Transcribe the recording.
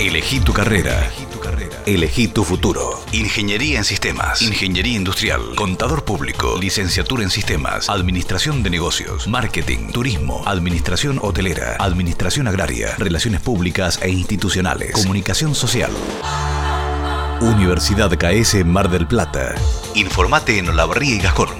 Elegí tu carrera. Elegí tu futuro. Ingeniería en sistemas. Ingeniería industrial. Contador público. Licenciatura en sistemas. Administración de negocios. Marketing. Turismo. Administración hotelera. Administración agraria. Relaciones públicas e institucionales. Comunicación social. Universidad KS Mar del Plata. Informate en Olavarría y Gascón.